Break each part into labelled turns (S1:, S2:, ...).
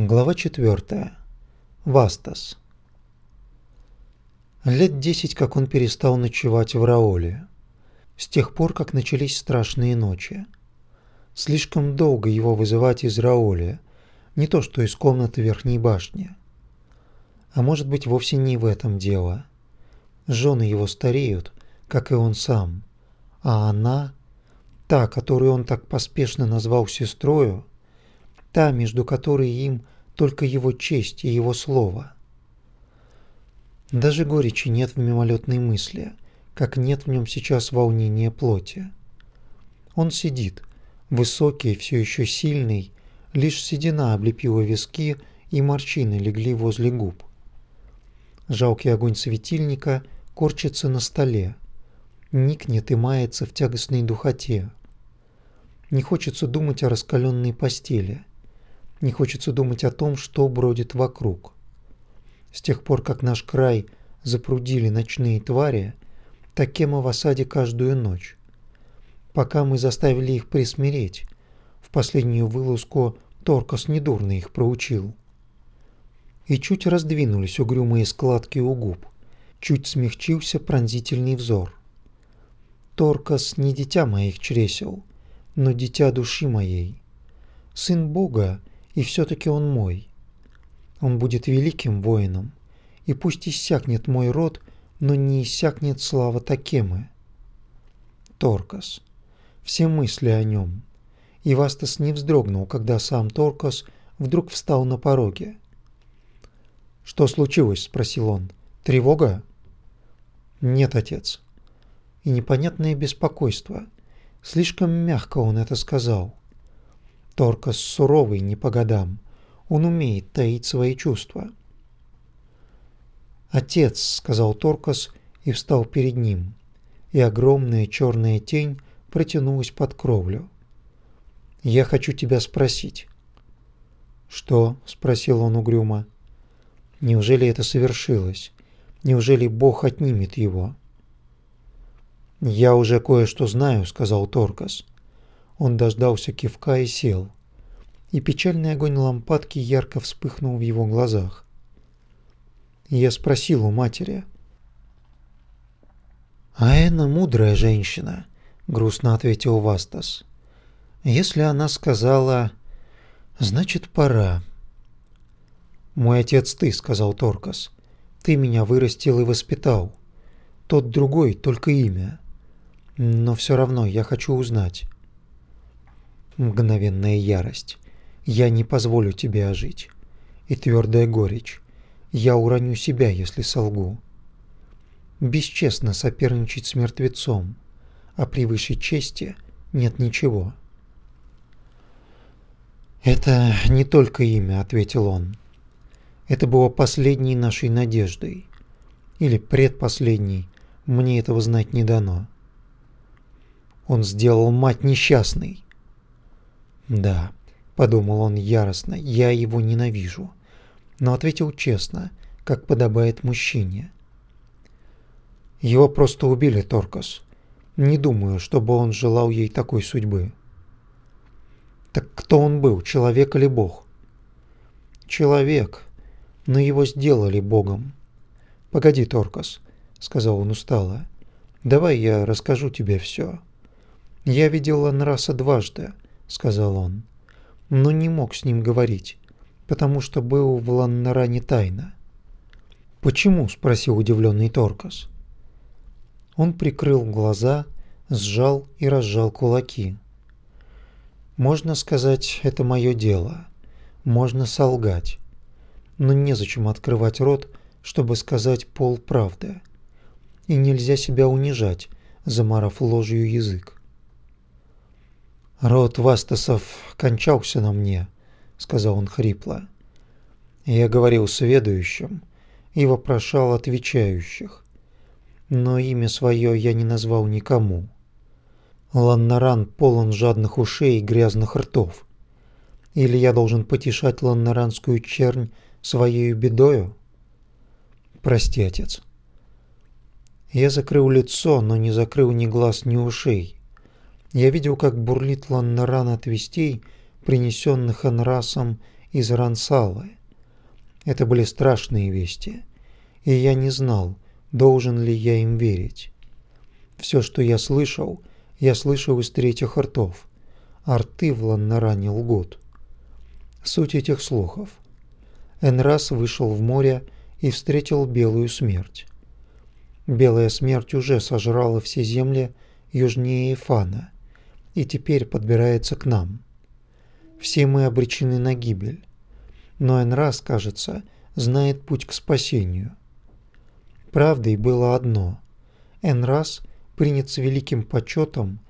S1: Глава 4. Вастас. Лет десять, как он перестал ночевать в Раоле. С тех пор, как начались страшные ночи. Слишком долго его вызывать из Раоля, не то что из комнаты верхней башни. А может быть, вовсе не в этом дело. Жены его стареют, как и он сам. А она, та, которую он так поспешно назвал сестрою, та, между которой им только его честь и его слово. Даже горечи нет в мимолетной мысли, как нет в нем сейчас волнения плоти. Он сидит, высокий, все еще сильный, лишь седина облепила виски и морщины легли возле губ. Жалкий огонь светильника корчится на столе, никнет и мается в тягостной духоте. Не хочется думать о раскаленной постели, не хочется думать о том, что бродит вокруг. С тех пор, как наш край запрудили ночные твари, Такема в осаде каждую ночь. Пока мы заставили их присмиреть, в последнюю вылазку Торкос недурно их проучил. И чуть раздвинулись угрюмые складки у губ, чуть смягчился пронзительный взор. Торкос не дитя моих чресел, но дитя души моей. Сын Бога и все-таки он мой. Он будет великим воином, и пусть иссякнет мой род, но не иссякнет слава Такемы. Торкас. Все мысли о нем. И Вастас не вздрогнул, когда сам Торкас вдруг встал на пороге. «Что случилось?» – спросил он. «Тревога?» «Нет, отец». И непонятное беспокойство. Слишком мягко он это сказал. Торкас суровый не по годам. Он умеет таить свои чувства. «Отец», — сказал Торкас и встал перед ним, и огромная черная тень протянулась под кровлю. «Я хочу тебя спросить». «Что?» — спросил он угрюмо. «Неужели это совершилось? Неужели Бог отнимет его?» «Я уже кое-что знаю», — сказал Торкас. Он дождался кивка и сел. И печальный огонь лампадки ярко вспыхнул в его глазах. Я спросил у матери. «А Эна мудрая женщина», — грустно ответил Вастас. «Если она сказала, значит, пора». «Мой отец ты», — сказал Торкас. «Ты меня вырастил и воспитал. Тот другой, только имя. Но все равно я хочу узнать». Мгновенная ярость. Я не позволю тебе ожить. И твердая горечь. Я уроню себя, если солгу. Бесчестно соперничать с мертвецом, а превыше чести нет ничего. «Это не только имя», — ответил он. «Это было последней нашей надеждой. Или предпоследней, мне этого знать не дано. Он сделал мать несчастной. Да, подумал он яростно, я его ненавижу. Но ответил честно, как подобает мужчине. Его просто убили, Торкас. Не думаю, чтобы он желал ей такой судьбы. Так кто он был, человек или бог? Человек, но его сделали богом. Погоди, Торкас, сказал он устало. Давай я расскажу тебе все. Я видел Анраса дважды, сказал он, но не мог с ним говорить, потому что был в Ланнаране тайно. «Почему?» – спросил удивленный Торкас. Он прикрыл глаза, сжал и разжал кулаки. «Можно сказать, это мое дело. Можно солгать. Но незачем открывать рот, чтобы сказать полправды. И нельзя себя унижать, замарав ложью язык. «Род Вастасов кончался на мне», — сказал он хрипло. Я говорил с ведающим и вопрошал отвечающих, но имя свое я не назвал никому. Ланнаран полон жадных ушей и грязных ртов. Или я должен потешать ланнаранскую чернь своей бедою? Прости, отец. Я закрыл лицо, но не закрыл ни глаз, ни ушей. Я видел, как бурлит Ланнаран от вестей, принесенных Анрасом из Рансалы. Это были страшные вести, и я не знал, должен ли я им верить. Все, что я слышал, я слышал из третьих ртов, а рты в Ланнаране лгут. Суть этих слухов. Энрас вышел в море и встретил белую смерть. Белая смерть уже сожрала все земли южнее Ифана и теперь подбирается к нам. Все мы обречены на гибель. Но Энрас, кажется, знает путь к спасению. Правдой было одно. Энрас принят с великим почетом,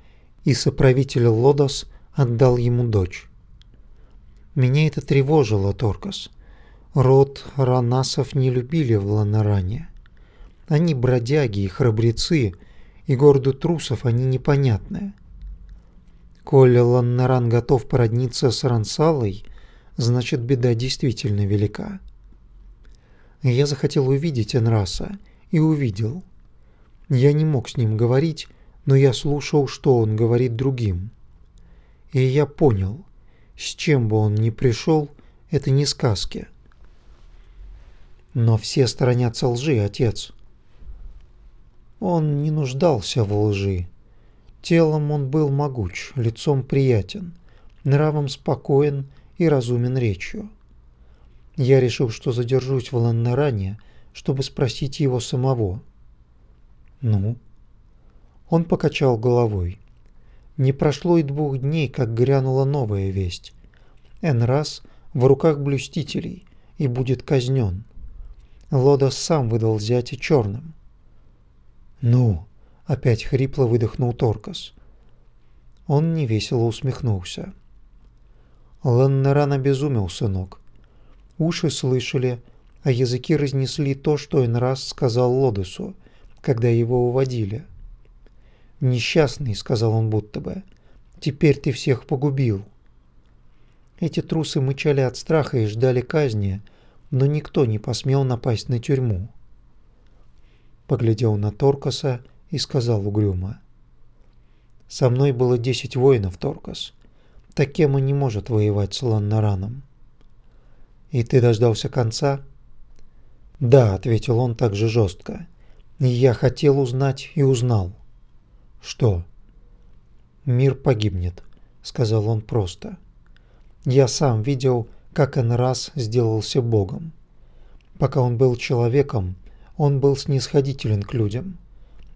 S1: и соправитель Лодос отдал ему дочь. Меня это тревожило, Торкас. Род Ранасов не любили в Ланаране. Они бродяги и храбрецы, и городу трусов они непонятные. Коли Ланнаран готов породниться с Рансалой, значит беда действительно велика. Я захотел увидеть Энраса и увидел. Я не мог с ним говорить, но я слушал, что он говорит другим. И я понял, с чем бы он ни пришел, это не сказки. Но все сторонятся лжи, отец. Он не нуждался в лжи. Телом он был могуч, лицом приятен, нравом спокоен и разумен речью. Я решил, что задержусь в Ланнаране, чтобы спросить его самого. «Ну?» Он покачал головой. Не прошло и двух дней, как грянула новая весть. Энрас в руках блюстителей и будет казнен. Лодос сам выдал зятя черным. «Ну?» Опять хрипло выдохнул Торкас. Он невесело усмехнулся. Ланнеран обезумел, сынок. Уши слышали, а языки разнесли то, что Энрас сказал Лодесу, когда его уводили. «Несчастный», — сказал он будто бы, — «теперь ты всех погубил». Эти трусы мычали от страха и ждали казни, но никто не посмел напасть на тюрьму. Поглядел на Торкаса и сказал угрюмо. «Со мной было десять воинов, Торкас. Такема не может воевать с Ланнараном». «И ты дождался конца?» «Да», — ответил он также жестко. «И я хотел узнать и узнал». «Что?» «Мир погибнет», — сказал он просто. «Я сам видел, как он раз сделался Богом. Пока он был человеком, он был снисходителен к людям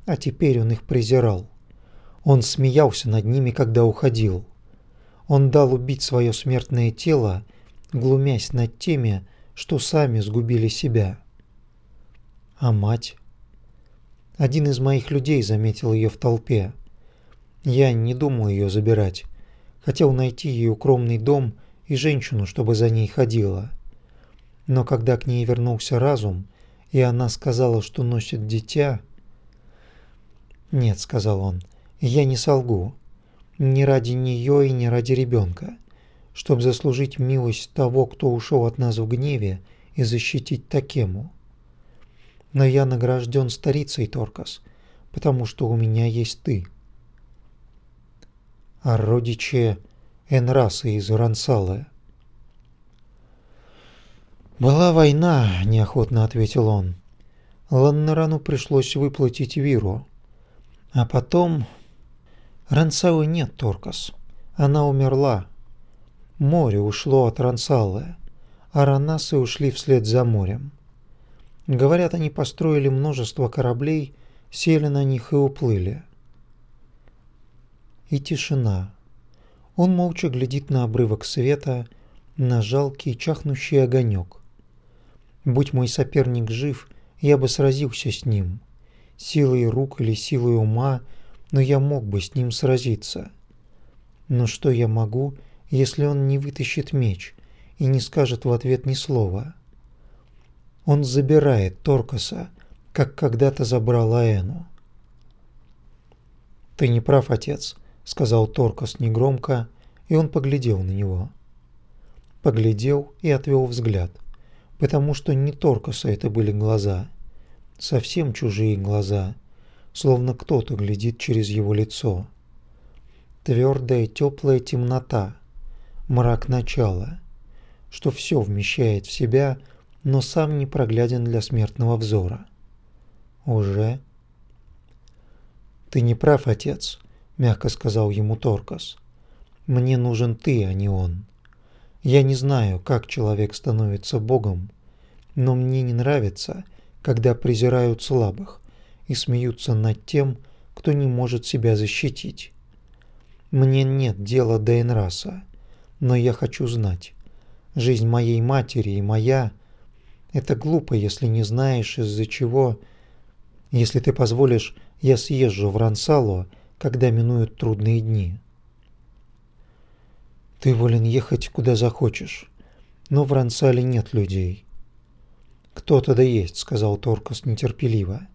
S1: а теперь он их презирал. Он смеялся над ними, когда уходил. Он дал убить свое смертное тело, глумясь над теми, что сами сгубили себя. А мать? Один из моих людей заметил ее в толпе. Я не думал ее забирать. Хотел найти ей укромный дом и женщину, чтобы за ней ходила. Но когда к ней вернулся разум, и она сказала, что носит дитя, «Нет», — сказал он, — «я не солгу. Не ради нее и не ради ребенка. Чтоб заслужить милость того, кто ушел от нас в гневе, и защитить Такему. Но я награжден старицей, Торкас, потому что у меня есть ты». «А родичи Энрасы из Рансалы?» «Была война», — неохотно ответил он. Ланнерану пришлось выплатить Виру. А потом... Рансалы нет, Торкас. Она умерла. Море ушло от Рансалы, а Ранасы ушли вслед за морем. Говорят, они построили множество кораблей, сели на них и уплыли. И тишина. Он молча глядит на обрывок света, на жалкий чахнущий огонек. Будь мой соперник жив, я бы сразился с ним — силой рук или силой ума, но я мог бы с ним сразиться. Но что я могу, если он не вытащит меч и не скажет в ответ ни слова? Он забирает Торкаса, как когда-то забрал Аэну. «Ты не прав, отец», — сказал Торкас негромко, и он поглядел на него. Поглядел и отвел взгляд, потому что не Торкаса это были глаза — совсем чужие глаза, словно кто-то глядит через его лицо. Твердая теплая темнота, мрак начала. что все вмещает в себя, но сам не прогляден для смертного взора. Уже? Ты не прав, отец, мягко сказал ему Торкас. Мне нужен ты, а не он. Я не знаю, как человек становится богом, но мне не нравится, когда презирают слабых и смеются над тем, кто не может себя защитить. Мне нет дела до Энраса, но я хочу знать. Жизнь моей матери и моя – это глупо, если не знаешь, из-за чего. Если ты позволишь, я съезжу в Рансало, когда минуют трудные дни. Ты волен ехать куда захочешь, но в Рансале нет людей. Кто-то да есть, сказал Торкас нетерпеливо.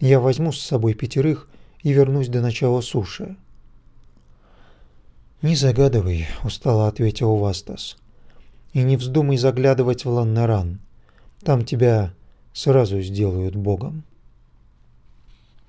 S1: Я возьму с собой пятерых и вернусь до начала суши. «Не загадывай», — устало ответил Вастас. «И не вздумай заглядывать в Ланнаран. Там тебя сразу сделают богом».